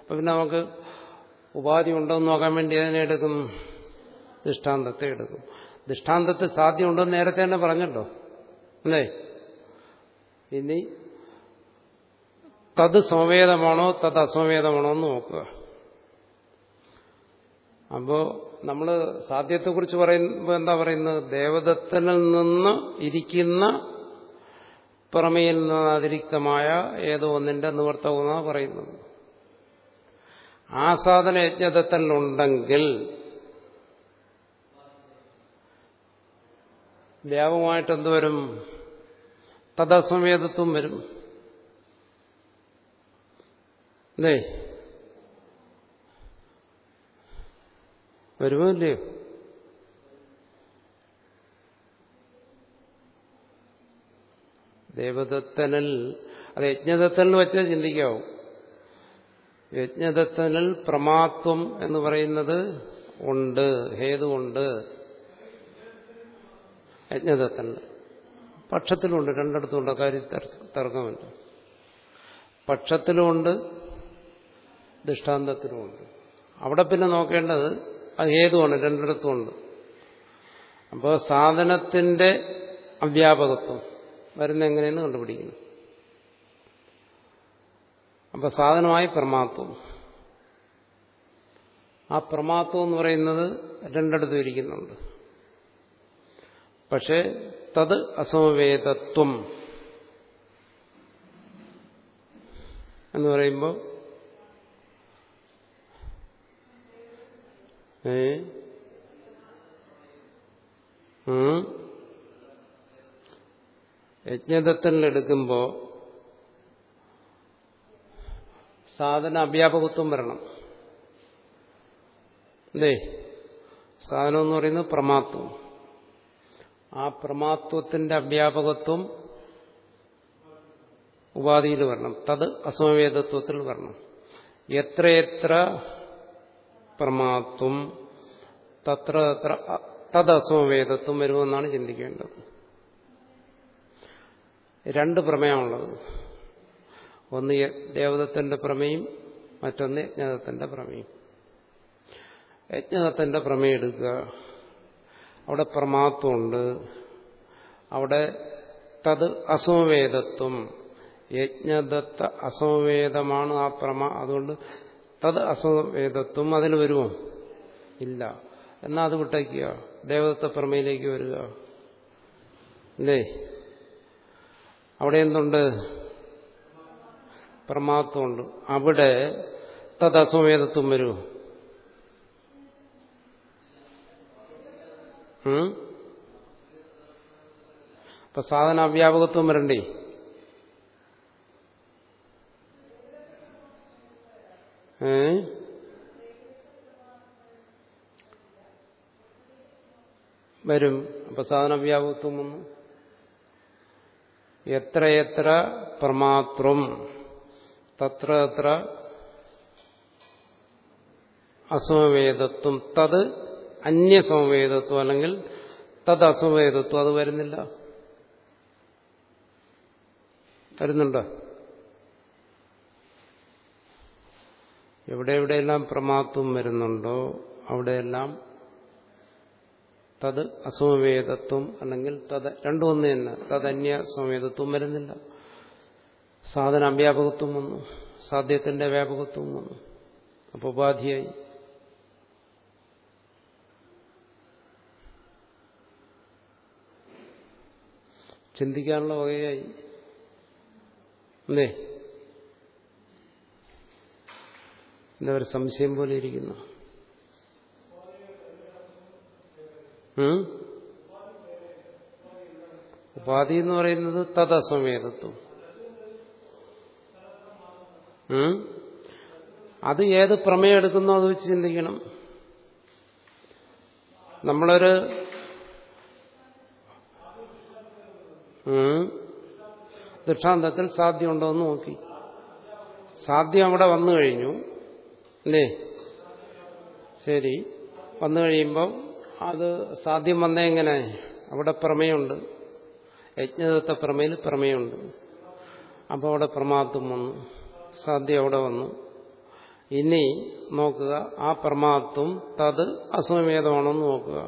അപ്പൊ പിന്നെ നമുക്ക് ഉപാധി ഉണ്ടോ എന്ന് നോക്കാൻ വേണ്ടി അതിനെ എടുക്കും. ദൃഷ്ടാന്തത്തെ എടുക്കും. ദൃഷ്ടാന്തത്തിൽ സാധ്യമുണ്ടോ നേരത്തെ തന്നെ പറഞ്ഞല്ലോ. അല്ലേ? ഇനി തത് സമവേദമാണോ തത് അസമവേദമാണോ എന്ന് നോക്കുക. അപ്പോ നമ്മൾ സാധ്യത്തെക്കുറിച്ച് പറയുമ്പോൾ എന്താ പറയുന്നത്? ദേവദത്തനിൽ നിന്ന് ഇരിക്കുന്ന പുറമേയിൽ നിന്ന് അതിരിക്തമായ ഏതോ ഒന്നിന്റെ നിവർത്തകമെന്നാണ് പറയുന്നത്. ആ സാധന ദേവമായിട്ട് എന്ത് വരും? തദസമേതത്വം വരും. അല്ലേ? വരുമോ ഇല്ലയോ ദേവദത്തനൽ അത് യജ്ഞദത്തനിൽ വെച്ച് ചിന്തിക്കാവും. യജ്ഞദത്തനിൽ പ്രമാത്വം എന്ന് പറയുന്നത് ഉണ്ട് ഹേതുണ്ട് യജ്ഞദത്തനിൽ. പക്ഷത്തിലുണ്ട് രണ്ടിടത്തുണ്ട് കാര്യം തർക്കമുണ്ട് പക്ഷത്തിലുമുണ്ട് ദൃഷ്ടാന്തത്തിലുമുണ്ട്. അവിടെ പിന്നെ നോക്കേണ്ടത് അത് ഹേതുവാണ് രണ്ടിടത്തുമുണ്ട്. അപ്പോൾ സാധനത്തിന്റെ അവ്യാപകത്വം വരുന്ന എങ്ങനെയെന്ന് കണ്ടുപിടിക്കുന്നു. അപ്പൊ സാധനമായി പ്രമാത്വം. ആ പ്രമാത്വം എന്ന് പറയുന്നത് രണ്ടിടത്തും ഇരിക്കുന്നുണ്ട്. പക്ഷേ തത് അസമവേദത്വം എന്ന് പറയുമ്പോൾ ഏ? യജ്ഞദത്തനിലെടുക്കുമ്പോൾ സാധന അവ്യാപകത്വം വരണം. അല്ലേ? സാധനം എന്ന് പറയുന്നത് പ്രമാത്വം. ആ പ്രമാത്വത്തിന്റെ അവ്യാപകത്വം ഉപാധിയിൽ വരണം. തത് അസമവേദത്വത്തിൽ വരണം. എത്രയെത്ര പ്രമാത്വം തത്ര തത്ര തദ്സമവേദത്വം വരുമെന്നാണ് ചിന്തിക്കേണ്ടത് രണ്ട് പ്രമേയമുള്ളത് ഒന്ന് ദേവതത്തിന്റെ പ്രമേയം മറ്റൊന്ന് യജ്ഞതത്തിന്റെ പ്രമേയം യജ്ഞതത്തിന്റെ പ്രമേയം എടുക്കുക അവിടെ പ്രമാത്വമുണ്ട് അവിടെ തത് അസമവേദത്വം യജ്ഞദത്ത അസമവേദമാണ് ആ പ്രമ അതുകൊണ്ട് തത് അസമവേദത്വം അതിൽ വരുമോ? ഇല്ല. എന്നാ അത് വിട്ടയ്ക്കുക ദേവദത്ത പ്രമയിലേക്ക് വരിക. അല്ലേ അവിടെ എന്തുണ്ട്? പ്രമാത്വമുണ്ട്. അവിടെ തത് അസമവേദത്വം വരുമോ അപ്പൊ സാധന അവ്യാപകത്വം വരണ്ടേ? ഏ? വരും. അപ്പൊ സാധന വന്നു. എത്രയെത്ര പ്രമാത്രം. തത്ര എത്ര അസമവേദത്വം. തത് അന്യസമവേദത്വം അല്ലെങ്കിൽ തത് അസമവേദത്വം. അത് വരുന്നില്ല. വരുന്നുണ്ടോ? എവിടെ എവിടെയെല്ലാം പ്രമാത്വം വരുന്നുണ്ടോ അവിടെയെല്ലാം തത് അസമവേദത്വം അല്ലെങ്കിൽ തത് രണ്ടും ഒന്ന് തന്നെ തതന്യ സമവേദത്വം വരുന്നില്ല. സാധന വ്യാപകത്വം വന്നു സാധ്യത്തിന്റെ വ്യാപകത്വം വന്നു അപ്പൊ ഉപാധിയായി. ചിന്തിക്കാനുള്ള വകയായി. അല്ലേ? ഒരു സംശയം പോലെ ഇരിക്കുന്നു. ഉപാധി എന്ന് പറയുന്നത് തദസമേതത്വം. അത് ഏത് പ്രമേയം എടുക്കുന്നോ അത് വെച്ച് ചിന്തിക്കണം. നമ്മളൊരു ദൃഷ്ടാന്തത്തിൽ സാധ്യമുണ്ടോ എന്ന് നോക്കി. സാധ്യം അവിടെ വന്നു കഴിഞ്ഞു. അല്ലേ? ശരി. വന്നു കഴിയുമ്പം അത് സാധ്യം വന്നേ എങ്ങനെ? അവിടെ പ്രമേയമുണ്ട് യജ്ഞദത്ത പ്രമേയിൽ പ്രമേയമുണ്ട് അപ്പോൾ അവിടെ പ്രമാത്വം വന്നു. സാധ്യം അവിടെ വന്നു. ഇനി നോക്കുക. ആ പ്രമാത്വം തത് അസമവേദമാണെന്ന് നോക്കുക.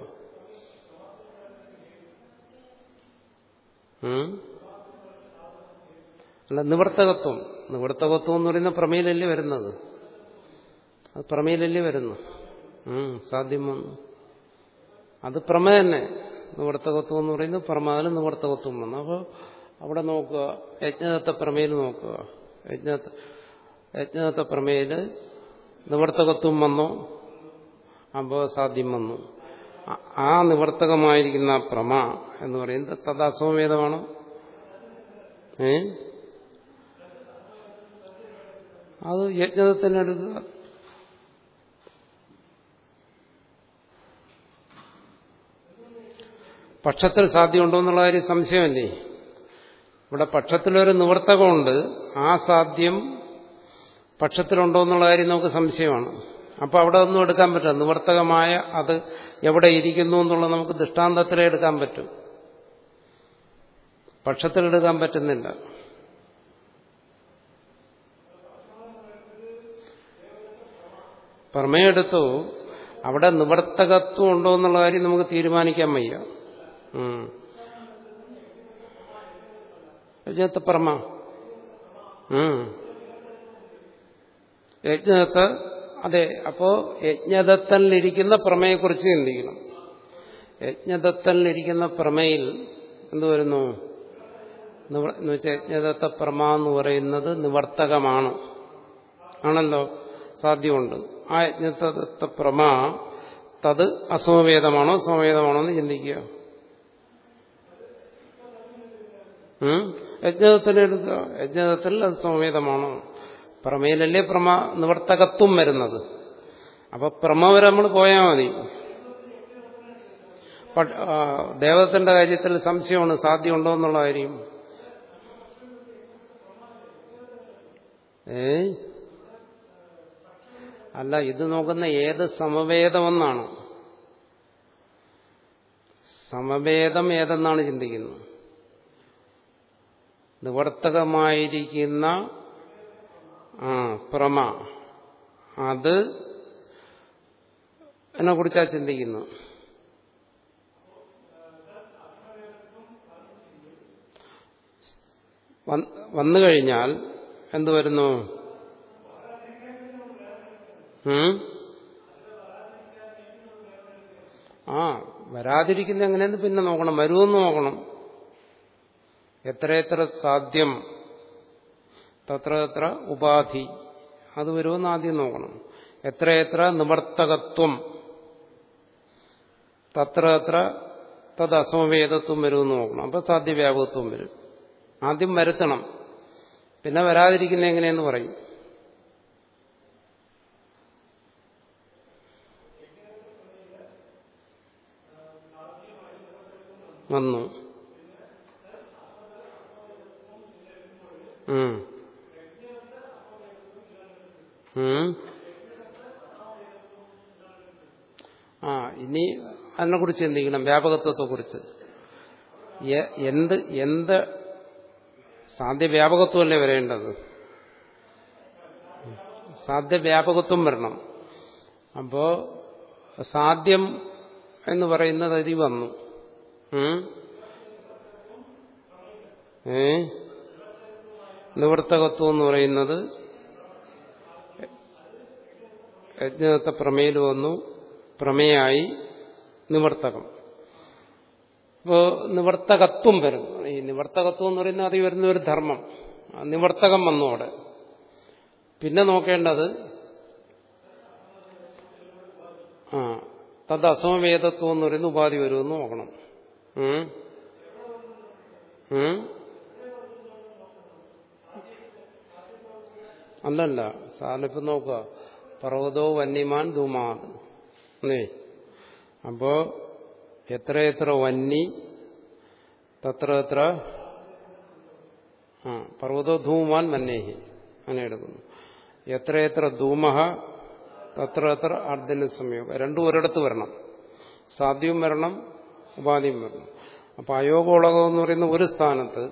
അല്ല നിവർത്തകത്വം. നിവർത്തകത്വം എന്ന് പറയുന്ന പ്രമേയിലല്ലേ വരുന്നത്? അത് പ്രമേയിലല്ലേ വരുന്നു. സാധ്യം വന്നു. അത് പ്രമ തന്നെ. നിവർത്തകത്വം എന്ന് പറയുന്നത് പ്രമാതിന് നിവർത്തകത്വം വന്നു. അപ്പോൾ അവിടെ നോക്കുക. യജ്ഞദത്ത പ്രമേയിൽ നോക്കുക. യജ്ഞ യജ്ഞദത്ത പ്രമേയിൽ നിവർത്തകത്വം വന്നോ. അപ്പോൾ സാധ്യം വന്നു. ആ നിവർത്തകമായിരിക്കുന്ന പ്രമ എന്ന് പറയുന്നത് തദാസമവേദമാണ്? ഏ? അത് യജ്ഞതന്നെ പക്ഷത്തിൽ സാധ്യമുണ്ടോ എന്നുള്ള കാര്യം സംശയമല്ലേ? ഇവിടെ പക്ഷത്തിലൊരു നിവർത്തകമുണ്ട്. ആ സാധ്യം പക്ഷത്തിലുണ്ടോ എന്നുള്ള കാര്യം നമുക്ക് സംശയമാണ്. അപ്പോൾ അവിടെ ഒന്നും എടുക്കാൻ പറ്റില്ല. നിവർത്തകമായ അത് എവിടെ ഇരിക്കുന്നു എന്നുള്ള നമുക്ക് ദൃഷ്ടാന്തത്തിലേ എടുക്കാൻ പറ്റും. പക്ഷത്തിലെടുക്കാൻ പറ്റുന്നില്ല. പ്രമേയെടുത്തു അവിടെ നിവർത്തകത്വം ഉണ്ടോ എന്നുള്ള കാര്യം നമുക്ക് തീരുമാനിക്കാൻ വയ്യ. യജ്ഞത്തെ യജ്ഞത്ത് അതെ അപ്പോ യജ്ഞദത്തനിലിരിക്കുന്ന പ്രമേയെക്കുറിച്ച് ചിന്തിക്കണം. യജ്ഞദത്തനിലിരിക്കുന്ന പ്രമേയിൽ എന്ത് വരുന്നു? എന്ന് വെച്ചാൽ പ്രമ എന്ന് പറയുന്നത് നിവർത്തകമാണ്. ആണല്ലോ? സാധ്യമുണ്ട്. ആ യജ്ഞദത്ത പ്രമ തത് അസമവേദമാണോ സമവേദമാണോ എന്ന് ചിന്തിക്കുക. യജ്ഞദത്തിനെ എടുക്കുക യജ്ഞദത്തിൽ അത് സമവേദമാണോ പ്രമേയിലല്ലേ പ്രമ നിവർത്തകത്വം വരുന്നത്. അപ്പൊ പ്രമ വരെ നമ്മൾ പോയാൽ മതി. ദേവതത്തിന്റെ കാര്യത്തിൽ സംശയമാണ് സാധ്യമുണ്ടോ എന്നുള്ള കാര്യം. ഏ? അല്ല ഇത് നോക്കുന്ന ഏത് സമവേദമെന്നാണ്. സമവേദം ഏതെന്നാണ് ചിന്തിക്കുന്നത്? നിവർത്തകമായിരിക്കുന്ന ആ പ്രമ. അത് എന്നെ കുറിച്ചാ ചിന്തിക്കുന്നു. വന്ന് കഴിഞ്ഞാൽ എന്തു വരുന്നു? ആ വരാതിരിക്കുന്ന എങ്ങനെയെന്ന് പിന്നെ നോക്കണം. വരുമെന്ന് നോക്കണം. എത്രയെത്ര സാധ്യം? തത്ര എത്ര ഉപാധി. അത് വരുമെന്ന് ആദ്യം നോക്കണം. എത്രയെത്ര നിവർത്തകത്വം? തത്ര എത്ര തത് അസമവേദത്വം വരുമെന്ന് നോക്കണം. അപ്പൊ സാധ്യവ്യാപകത്വം വരും. ആദ്യം വരുത്തണം. പിന്നെ വരാതിരിക്കുന്ന എങ്ങനെയെന്ന് പറയും? വന്നു ഉം. ഉം. ആ ഇനി അതിനെക്കുറിച്ച് ചിന്തിക്കണം വ്യാപകത്വത്തെക്കുറിച്ച്. എന്ത് എന്ത് സാധ്യവ്യാപകത്വമല്ലേ വരേണ്ടത്? സാധ്യവ്യാപകത്വം വരണം. അപ്പോ സാധ്യം എന്ന് പറയുന്നത് അതി വന്നു? ഏ? നിവർത്തകത്വം എന്ന് പറയുന്നത് യജ്ഞത്തെ പ്രമേയിൽ വന്നു. പ്രമേയായി നിവർത്തകം. ഇപ്പോ നിവർത്തകത്വം വരും ഈ നിവർത്തകത്വം എന്ന് പറയുന്നത് അതിൽ വരുന്ന ഒരു ധർമ്മം. നിവർത്തകം വന്നു അവിടെ. പിന്നെ നോക്കേണ്ടത് ആ തത് അസമവേദത്വം എന്ന് പറയുന്ന ഉപാധി വരുമെന്ന് നോക്കണം ഉം? ഉം? അല്ലല്ല സാലിഫ് നോക്കുക. പർവതോ വന്യമാൻ ധൂമാത് എന്നേ അപ്പോ എത്രയെത്ര വന്നി തത്ര എത്ര ആ പർവതോ ധൂമാൻ വന്നേഹി. അങ്ങനെ എടുക്കുന്നു. എത്രയെത്ര ധൂമഹ തത്ര എത്ര അർദ്ധന സമയം. രണ്ടും ഒരിടത്ത് വരണം. സാധ്യവും വരണം ഉപാധിയും വരണം. അപ്പൊ അയോഗോളകം എന്ന് പറയുന്ന ഒരു സ്ഥാനത്ത്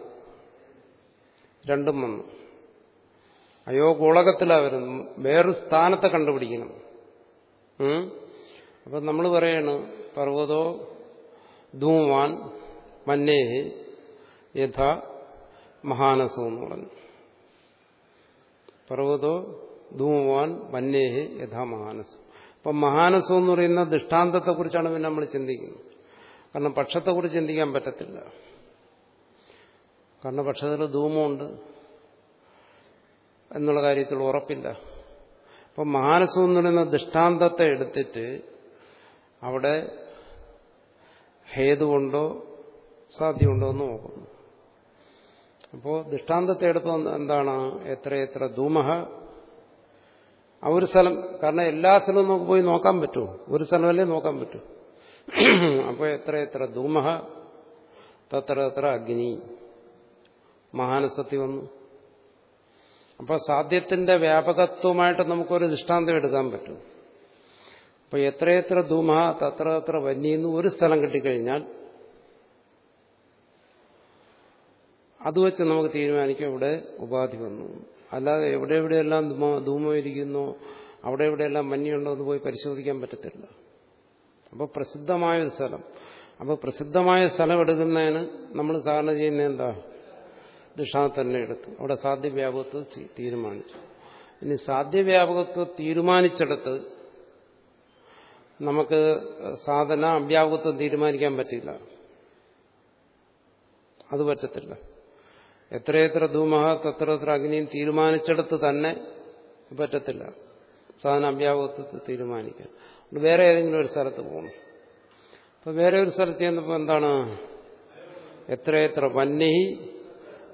രണ്ടും വന്നു. അയോഗോളകത്തിലാ വരുന്നത്. വേറൊരു സ്ഥാനത്തെ കണ്ടുപിടിക്കണം. അപ്പം നമ്മൾ പറയാണ് പർവതോ ധൂമാൻ മന്നേ യഥ മഹാനസോ എന്ന് പറഞ്ഞു. പർവതോ ധൂമാൻ മന്നേ യഥാ മഹാനസോ. അപ്പം മഹാനസോ എന്ന് പറയുന്ന ദൃഷ്ടാന്തത്തെക്കുറിച്ചാണ് പിന്നെ നമ്മൾ ചിന്തിക്കുന്നത്. കാരണം പക്ഷത്തെക്കുറിച്ച് ചിന്തിക്കാൻ പറ്റത്തില്ല. കാരണം പക്ഷത്തിൽ ധൂമമുണ്ട്. എന്നുള്ള കാര്യത്തിൽ ഉറപ്പില്ല. അപ്പം മാനസം എന്ന് പറയുന്ന ദൃഷ്ടാന്തത്തെ എടുത്തിട്ട് അവിടെ ഹേതുണ്ടോ സാധ്യമുണ്ടോ എന്ന് നോക്കുന്നു. അപ്പോൾ ദൃഷ്ടാന്തത്തെ എടുത്ത എന്താണ്? എത്ര എത്ര ധൂമഹ. ആ ഒരു സ്ഥലം കാരണം എല്ലാ സ്ഥലവും നമുക്ക് പോയി നോക്കാൻ പറ്റുമോ? ഒരു സ്ഥലമല്ലേ നോക്കാൻ പറ്റൂ. അപ്പോൾ എത്ര എത്ര ധൂമഹ തത്ര എത്ര അഗ്നി. മഹാനസത്തി വന്നു. അപ്പോൾ സാധ്യത്തിന്റെ വ്യാപകത്വമായിട്ട് നമുക്കൊരു ദൃഷ്ടാന്തം എടുക്കാൻ പറ്റും. അപ്പൊ എത്രയെത്ര ധൂമ തത്ര തത്ര വന്യെന്ന് ഒരു സ്ഥലം കിട്ടിക്കഴിഞ്ഞാൽ അത് വെച്ച് നമുക്ക് തീരുമാനിക്കാം ഇവിടെ ഉപാധി വന്നു. അല്ലാതെ എവിടെ എവിടെയെല്ലാം ധൂമം ഇരിക്കുന്നു അവിടെ എവിടെയെല്ലാം മഞ്ഞുണ്ടോ എന്ന് പോയി പരിശോധിക്കാൻ പറ്റത്തില്ല. അപ്പോൾ പ്രസിദ്ധമായ ഒരു സ്ഥലം. അപ്പോൾ പ്രസിദ്ധമായ സ്ഥലം എടുക്കുന്നതിന് നമ്മൾ സാധാരണ ചെയ്യുന്ന എന്താ? ദൃഷ്ടാന്തം തന്നെ എടുത്തു. അവിടെ സാധ്യവ്യാപകത്വം തീരുമാനിച്ചു. ഇനി സാധ്യവ്യാപകത്വം തീരുമാനിച്ചെടുത്ത് നമുക്ക് സാധന അവ്യാപകത്വം തീരുമാനിക്കാൻ പറ്റില്ല. അത് പറ്റത്തില്ല. എത്രയെത്ര ധൂമഹ തത്ര എത്ര അഗ്നിയും തീരുമാനിച്ചെടുത്ത് തന്നെ പറ്റത്തില്ല. സാധന അവ്യാപകത്വത്തെ തീരുമാനിക്കാൻ. വേറെ ഏതെങ്കിലും ഒരു സ്ഥലത്ത് പോകണം. അപ്പൊ വേറെ ഒരു സ്ഥലത്ത് ചെന്നപ്പോൾ എന്താണ്? എത്രയെത്ര വന്യഹി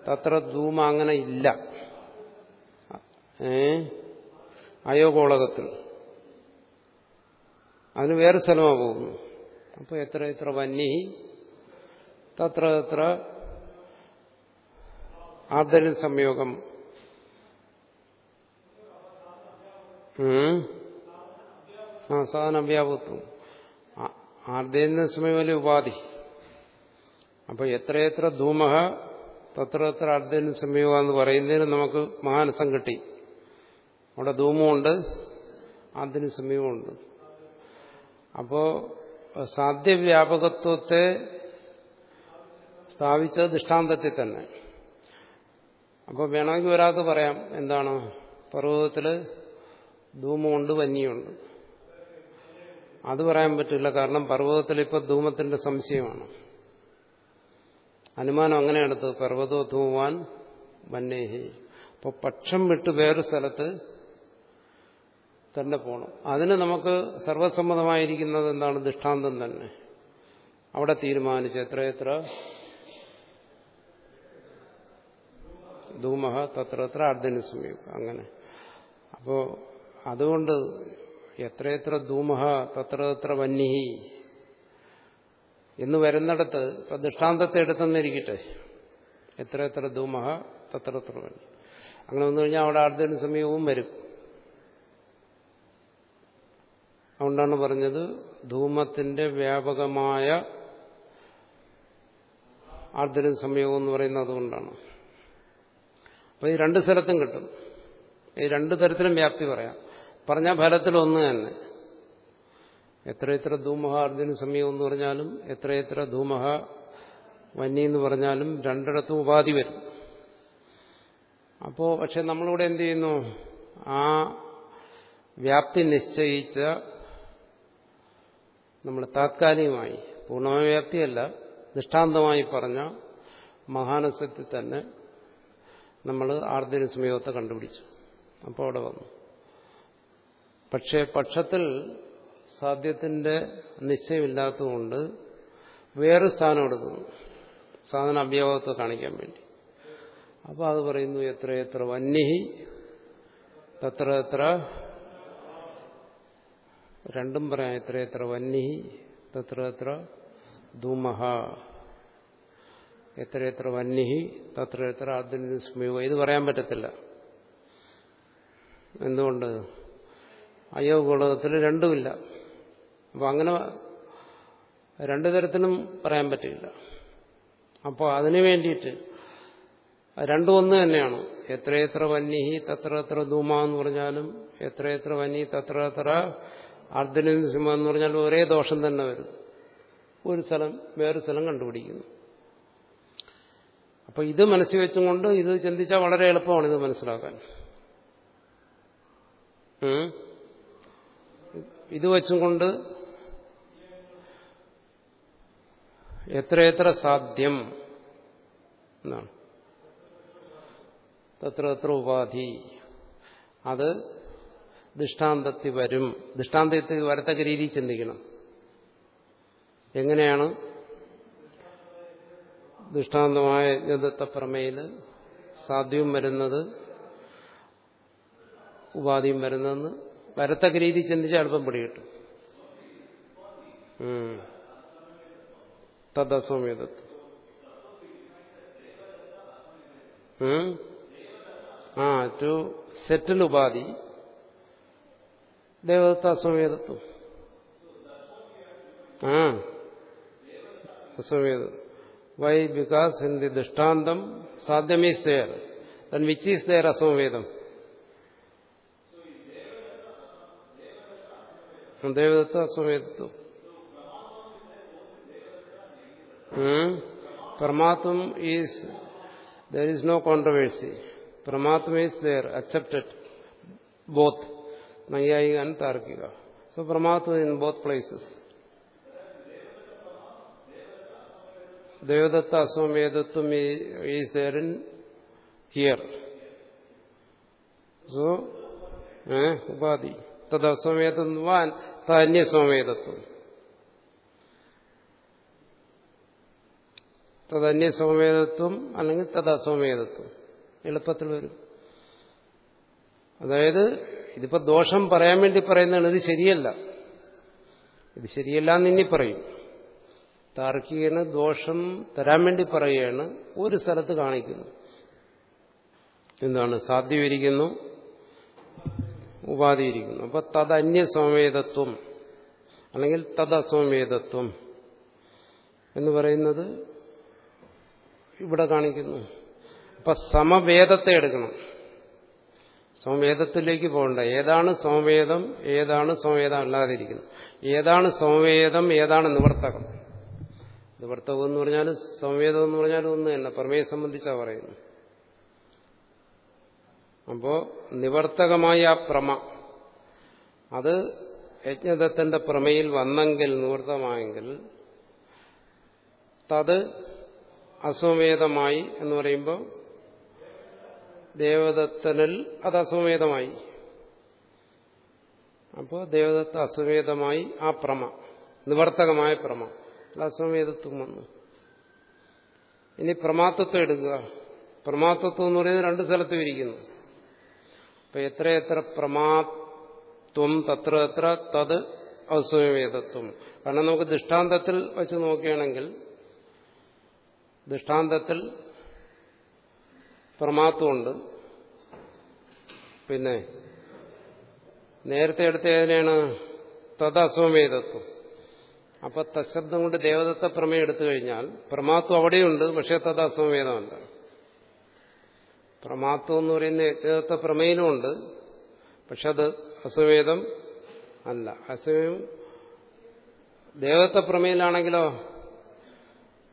തത്ര ധൂമ അങ്ങനെ ഇല്ല. ഏ? അയോഗോളകത്തിൽ അതിന് വേറെ സ്ഥലമാണ് പോകുന്നു. അപ്പോൾ എത്ര എത്ര വന്നി തത്ര എത്ര ആർദ്ര സംയോഗം. ആ സാധന വ്യാപത്വം ആർദ്ര സമയമല്ലേ ഉപാധി. അപ്പൊ എത്രയെത്ര ധൂമഹ തത്ര അർദ്ധന അർദ്ധ സംയോഗ എന്ന് പറയുന്നതിന് നമുക്ക് മഹാനസം കിട്ടി അവിടെ ധൂമമുണ്ട് ആദ്യ സമയമുണ്ട് അപ്പോ സാധ്യവ്യാപകത്വത്തെ സ്ഥാപിച്ച ദൃഷ്ടാന്തത്തിൽ തന്നെ. അപ്പോൾ വേണമെങ്കിൽ ഒരാൾക്ക് പറയാം എന്താണ്? പർവതത്തിൽ ധൂമമുണ്ട് വന്യമുണ്ട് അത് പറയാൻ പറ്റില്ല കാരണം പർവതത്തിൽ ഇപ്പോൾ ധൂമത്തിന്റെ സംശയമാണ്. അനുമാനം അങ്ങനെ എടുത്തു പർവതോ ധൂവാൻ വന്നേഹി. അപ്പോൾ പക്ഷം വിട്ട് വേറൊരു സ്ഥലത്ത് തന്നെ പോകണം അതിന് നമുക്ക് സർവസമ്മതമായിരിക്കുന്നത് എന്താണ്? ദൃഷ്ടാന്തം തന്നെ. അവിടെ തീരുമാനിച്ചു. എത്രയെത്ര ധൂമഹ തത്ര എത്ര അർദ്ധന സമയം അങ്ങനെ. അപ്പോൾ അതുകൊണ്ട് എത്രയെത്ര ധൂമഹ തത്ര എത്ര വന്യഹി എന്ന് വരുന്നിടത്ത് ഇപ്പൊ ദൃഷ്ടാന്തത്തെ എടുത്തെന്നിരിക്കട്ടെ എത്ര എത്ര ധൂമഹ തത്ര എത്ര അങ്ങനെ വന്നു കഴിഞ്ഞാൽ അവിടെ അർദ്ധന സമയവും വരും. അതുകൊണ്ടാണ് പറഞ്ഞത് ധൂമത്തിന്റെ വ്യാപകമായ ആർദ്ര സമയവും എന്ന് പറയുന്നത് അതുകൊണ്ടാണ്. അപ്പൊ ഈ രണ്ട് സ്ഥലത്തും കിട്ടും. ഈ രണ്ട് തരത്തിലും വ്യാപ്തി പറയാം. പറഞ്ഞ ഫലത്തിൽ ഒന്ന് തന്നെ. എത്ര എത്ര ധൂമഹ അർജുന സമയം എന്ന് പറഞ്ഞാലും എത്രയെത്ര എത്ര ധൂമഹ വന്നി എന്ന് പറഞ്ഞാലും രണ്ടിടത്തും ഉപാധി വരും. അപ്പോ പക്ഷെ നമ്മളിവിടെ എന്ത് ചെയ്യുന്നു? ആ വ്യാപ്തി നിശ്ചയിച്ച നമ്മൾ താത്കാലികമായി പൂർണമായ വ്യാപ്തിയല്ല ദൃഷ്ടാന്തമായി പറഞ്ഞ മഹാനസത്തിൽ തന്നെ നമ്മൾ ആർദ്ര സമയത്തെ കണ്ടുപിടിച്ചു. അപ്പോൾ അവിടെ വന്നു. പക്ഷേ പക്ഷത്തിൽ സാധ്യത്തിന്റെ നിശ്ചയമില്ലാത്തതുകൊണ്ട് വേറെ സ്ഥാനം എടുക്കുന്നു. സാധന അഭ്യാവത്തെ കാണിക്കാൻ വേണ്ടി. അപ്പോൾ അത് പറയുന്നു എത്ര എത്ര വന്യഹി തത്ര എത്ര രണ്ടും പറയാം എത്ര എത്ര വന്യഹി തത്ര എത്ര ധൂമഹ എത്ര എത്ര വന്യഹി തത്ര എത്ര ആദ്യസ്മയോ ഇത് പറയാൻ പറ്റത്തില്ല. എന്തുകൊണ്ട്? അയോഗോളകത്തിൽ രണ്ടുമില്ല. അപ്പം അങ്ങനെ രണ്ടു തരത്തിലും പറയാൻ പറ്റില്ല അപ്പോൾ അതിനു വേണ്ടിയിട്ട് രണ്ടും ഒന്ന് തന്നെയാണ്. എത്രയെത്ര വന്യഹി തത്ര എത്ര ധൂമ എന്ന് പറഞ്ഞാലും എത്രയെത്ര വന്യ തത്ര എത്ര അർദ്ധനിസിമ എന്ന് പറഞ്ഞാലും ഒരേ ദോഷം തന്നെ വരും. ഒരു സ്ഥലം വേറൊരു സ്ഥലം കണ്ടുപിടിക്കുന്നു. അപ്പൊ ഇത് മനസ്സിൽ വെച്ചുകൊണ്ട് ഇത് ചിന്തിച്ചാൽ വളരെ എളുപ്പമാണ് ഇത് മനസ്സിലാക്കാൻ. ഇത് വെച്ചും കൊണ്ട് എത്രയെത്ര സാധ്യം എന്നാണ്. തത്ര എത്ര ഉപാധി. അത് ദൃഷ്ടാന്തത്തിൽ വരും. ദൃഷ്ടാന്തത്തിൽ വരത്തക്ക രീതിയിൽ ചിന്തിക്കണം. എങ്ങനെയാണ് ദൃഷ്ടാന്തമായ യജ്ഞദത്ത പ്രമേയിൽ സാധ്യവും വരുന്നത് ഉപാധിയും വരുന്നതെന്ന് വരത്തക്ക രീതി ചിന്തിച്ച് അല്പം പിടികിട്ടും. തദ്സൗമ്യതത്വം ആ ടു സെറ്റിൽ ഉപാധി. ദേവദത്ത അസംവേദത്വം ആ അസംവേദം വൈ ബിക്കാസ് ഇൻ ദി ദൃഷ്ടാന്തം സാധ്യം is then which is there അസംവേദം ദേവദത്ത അസംവേദത്വം Paramatma is, there is no controversy. Paramatma is there, accepted, both, Nayayika and Tarkika. So Paramatma in both places. Devadatta Aswamedatvam is there in here. So, eh, Upadhi. Tada Aswamedatvam, Tanya Aswamedatvam. തദന്യ സമവേദത്വം അല്ലെങ്കിൽ തദസമവേദത്വം എളുപ്പത്തിൽ വരും. അതായത് ഇതിപ്പോ ദോഷം പറയാൻ വേണ്ടി പറയുന്നതാണ്. ഇത് ശരിയല്ല. ഇത് ശരിയല്ല എന്ന് ഇനി പറയും. താർക്കികന് ദോഷം തരാൻ വേണ്ടി പറയുകയാണ്. ഒരു സ്ഥലത്ത് കാണിക്കുന്നു. എന്താണ്? സാധ്യമിരിക്കുന്നു ഉപാധിയിരിക്കുന്നു. അപ്പൊ തദന്യസ്വമേതത്വം അല്ലെങ്കിൽ തദസ്വമേതത്വം എന്ന് പറയുന്നത് ഇവിടെ കാണിക്കുന്നു. അപ്പൊ സമവേദത്തെ എടുക്കണം. സമവേദത്തിലേക്ക് പോകണ്ട. ഏതാണ് സമവേദം ഏതാണ് സമവേദം അല്ലാതിരിക്കുന്നത് ഏതാണ് സമവേദം ഏതാണ് നിവർത്തകം. നിവർത്തകം എന്ന് പറഞ്ഞാൽ സംവേദം എന്ന് പറഞ്ഞാൽ ഒന്ന് തന്നെ. പ്രമേയെ സംബന്ധിച്ചാണ് പറയുന്നത്. അപ്പോ നിവർത്തകമായ ആ പ്രമ. അത് യജ്ഞദത്തന്റെ പ്രമയിൽ വന്നെങ്കിൽ നിവർത്തമായെങ്കിൽ തത് അസ്വമേധമായി എന്ന് പറയുമ്പോൾ ദേവദത്തനിൽ അത് അസ്വമേധമായി അപ്പോൾ ദേവദത്ത അസമേതമായി ആ പ്രമ നിവർത്തകമായ പ്രമ. അസ്വമേധത്വം വന്നു. ഇനി പ്രമാത്വത്വം എടുക്കുക. പ്രമാത്വത്വം എന്ന് പറയുന്നത് രണ്ട് സ്ഥലത്ത് ഇരിക്കുന്നു. അപ്പൊ എത്രയെത്ര പ്രമാത്വം തത്ര എത്ര തത് അസ്വമേധത്വം കാരണം നമുക്ക് ദൃഷ്ടാന്തത്തിൽ വെച്ച് നോക്കുകയാണെങ്കിൽ ദൃഷ്ടാന്തത്തിൽ പ്രമാത്വമുണ്ട്. പിന്നെ നേരത്തെ എടുത്ത ഏതിനാണ് തദസ്വമേധത്വം അപ്പൊ തശബ്ദം കൊണ്ട് ദേവദത്ത പ്രമേയം എടുത്തു കഴിഞ്ഞാൽ പ്രമാത്വം അവിടെയുണ്ട് പക്ഷെ തദസ്വമേധമല്ല പ്രമാത്വം എന്ന് പറയുന്ന ദേവദത്ത പ്രമേയനുമുണ്ട് പക്ഷെ അത് അസ്വമേധം അല്ല. അസ്വമേധം ദേവത്വ പ്രമേയിലാണെങ്കിലോ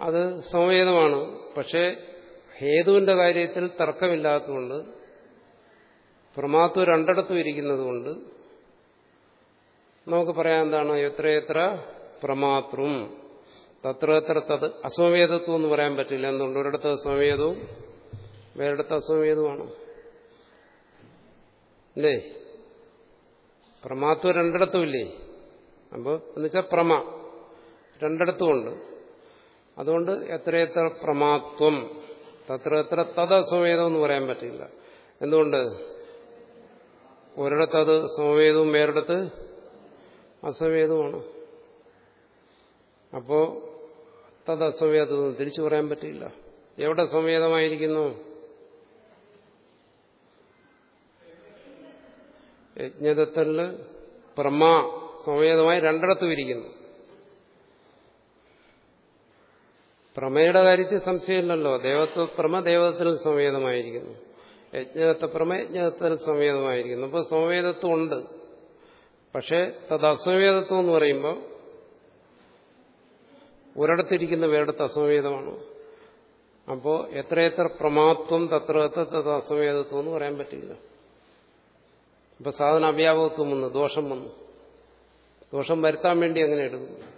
അത് സമവേദമാണ് പക്ഷേ ഹേതുവിന്റെ കാര്യത്തിൽ തർക്കമില്ലാത്തതുകൊണ്ട് പ്രമാത്വം രണ്ടിടത്തും ഇരിക്കുന്നതുകൊണ്ട് നമുക്ക് പറയാൻ എന്താണ്? എത്രയെത്ര പ്രമാത്രും. തത്ര എത്ര തത് അസമവേദത്വം എന്ന് പറയാൻ പറ്റില്ല. എന്തുകൊണ്ട്? ഒരിടത്ത് അസമവേദവും വേറിടത്ത് അസമവേദവുമാണ്. അല്ലേ പ്രമാത്വം രണ്ടിടത്തും ഇല്ലേ? അപ്പോൾ എന്നുവെച്ചാൽ പ്രമ രണ്ടിടത്തുമുണ്ട് അതുകൊണ്ട് എത്രയെത്ര പ്രമാത്വം? തത്ര എത്ര തദസ്വമേധം എന്ന് പറയാൻ പറ്റില്ല. എന്തുകൊണ്ട്? ഒരിടത്ത് അത് സമവേദവും വേറിടത്ത് അസമേതവുമാണ്. അപ്പോ തത് തദസ്വമേധം തിരിച്ചു പറയാൻ പറ്റില്ല. എവിടെ സമേതമായിരിക്കുന്നു? യജ്ഞതത്തൽ പ്രമാ സമേതമായി രണ്ടിടത്തും ഇരിക്കുന്നു. പ്രമയുടെ കാര്യത്തിൽ സംശയമില്ലല്ലോ. ദേവത്വ പ്രമ ദേവതത്തിൽ സംവേദമായിരിക്കുന്നു. യജ്ഞത്തെ പ്രമ യജ്ഞത്തിൽ സംവേദമായിരിക്കുന്നു. അപ്പോൾ സംവേദത്വം ഉണ്ട്. പക്ഷേ തത് അസംവേദത്വം എന്ന് പറയുമ്പോൾ ഒരിടത്തിരിക്കുന്ന വേടത്ത് അസംവേദമാണ്. അപ്പോൾ എത്രയെത്ര പ്രമാത്വം തത്ര തത് അസംവേദത്വം എന്ന് പറയാൻ പറ്റില്ല. ഇപ്പൊ സാധന അവ്യാപകത്വം വന്നു ദോഷം വന്നു. ദോഷം വരുത്താൻ വേണ്ടി അങ്ങനെ എടുക്കുന്നു.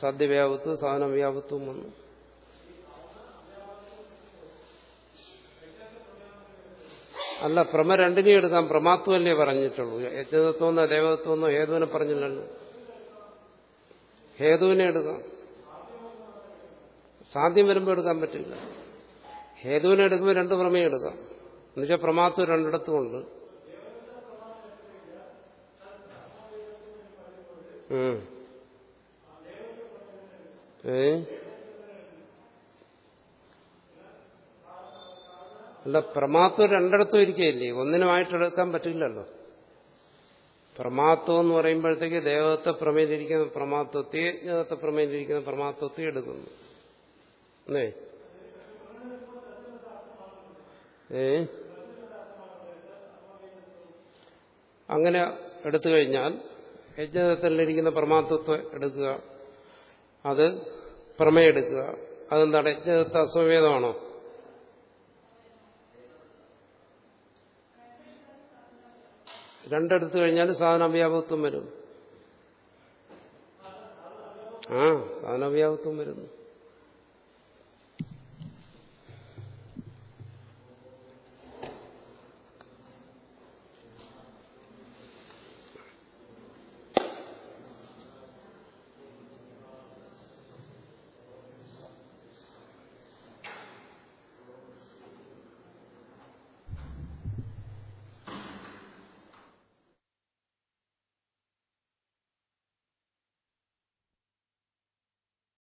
സാധ്യവ്യാപത്വം സാധന വ്യാപത്വം വന്നു. അല്ല പ്രമ രണ്ടിനെയും എടുക്കാം. പ്രമാത്വമല്ലേ പറഞ്ഞിട്ടുള്ളൂ. യജ്ഞതത്വമെന്നോ ദേവതത്വമെന്നോ ഹേതുവിനെ പറഞ്ഞില്ലല്ലോ. ഹേതുവിനെ എടുക്കാം. സാധ്യം വരുമ്പോൾ എടുക്കാൻ പറ്റില്ല. ഹേതുവിനെ എടുക്കുമ്പോൾ രണ്ട് പ്രമേയം എടുക്കാം. എന്നുവെച്ചാൽ പ്രമാത്വം രണ്ടിടത്തും ഉണ്ട് അല്ല പ്രമാത്വം രണ്ടിടത്തും ഇരിക്കുകയില്ലേ? ഒന്നിനുമായിട്ടെടുക്കാൻ പറ്റില്ലല്ലോ. പ്രമാത്വം എന്ന് പറയുമ്പോഴത്തേക്ക് ദേവത്തെ പ്രമേയിലിരിക്കുന്ന പ്രമാത്വത്തെ ദേവത്തെ പ്രമേയിലിരിക്കുന്ന പ്രമാത്വത്തെ എടുക്കുന്നു. അല്ലേ? ഏ? അങ്ങനെ എടുത്തു കഴിഞ്ഞാൽ യജ്ഞതത്തിലിരിക്കുന്ന പ്രമാത്വത്തെ എടുക്കുക. അത് പ്രമേയം എടുക്കുക അതെന്താണ്? യജ്ഞത്തെ അസ്വവേദമാണോ രണ്ടെടുത്തു കഴിഞ്ഞാൽ സാധനവ്യാപകത്വം വരും. ആ സാധനവ്യാപകത്വം വരുന്നു.